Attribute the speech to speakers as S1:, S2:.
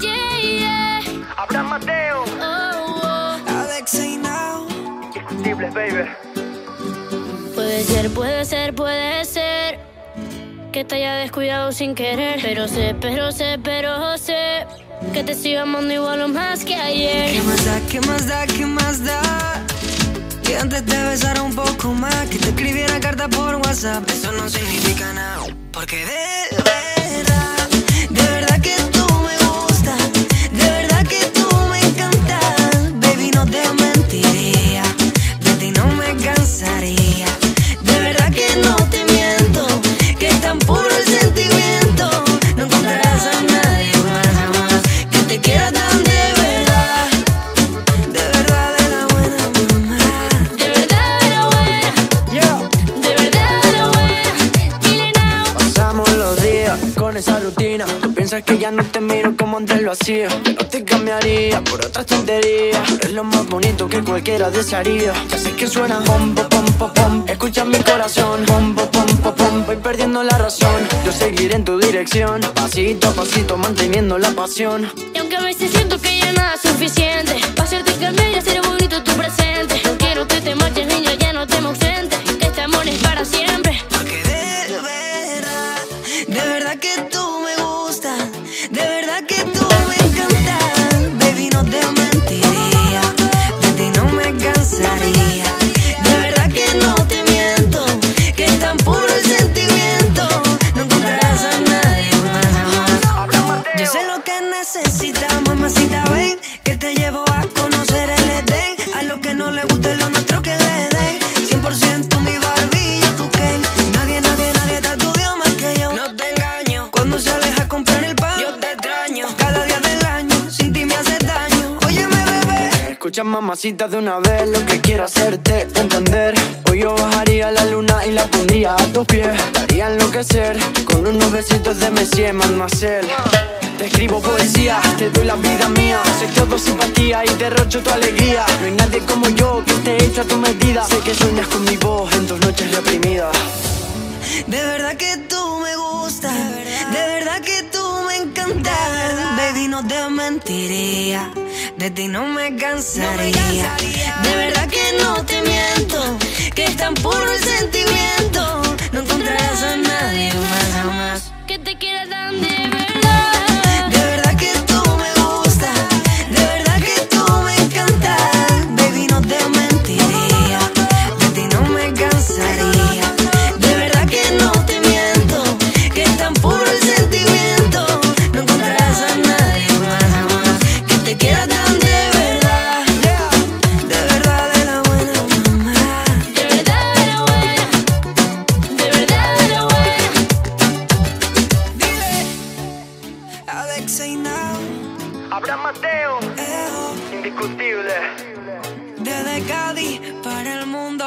S1: Yeah, yeah.
S2: Abraham Mateo,
S1: Oh, oh.
S3: Alex now.
S2: Indiscutibles, baby.
S1: Ser, puede ser, puede ser que te haya descuidado sin querer. Pero sé, pero sé, pero sé que te sigo amando igual o más que ayer.
S3: ¿Qué más da, qué más da, qué más da? Que antes te besara un poco más, que te escribiera carta por WhatsApp. Eso no significa nada. Porque de con esa rutina. Tú piensas que ya no te miro como antes lo hacía. Que no te cambiaría por otras tonterías. Es lo más bonito que cualquiera desearía. Ya sé que suena pom, pom, pom, pom. Escucha mi corazón. Pom, pom, pom, pom. Voy perdiendo la razón. Yo seguiré en tu dirección. Pasito a pasito manteniendo la pasión.
S1: Y aunque a veces siento que ya nada
S3: a conocer el Edén, a lo que no le guste lo nuestro que le den, 100% mi Barbie, yo tu Ken, nadie, nadie, nadie te estudió más que yo, no te engaño, cuando sales a comprar el pan, yo te extraño, cada día del año, sin ti me hace daño, óyeme bebé, escucha mamacita de una vez, lo que quiero hacerte entender, hoy yo bajaría la luna y la pondría a tus pies, daría enloquecer, con unos besitos de Messi Marcel. Te escribo poesía, te doy la vida mía. Que todo simpatía y derrocho tu alegría. No hay nadie como yo que esté hecho a tu medida. Sé que sueñas con mi voz en tus noches reprimidas. De verdad que tú me gustas, de verdad que tú me encantas. Baby, no te mentiría, de ti no me cansaría. De verdad que no te miento, que es tan puro el sentimiento. Abraham Mateo, indiscutible. Desde Cádiz para el mundo.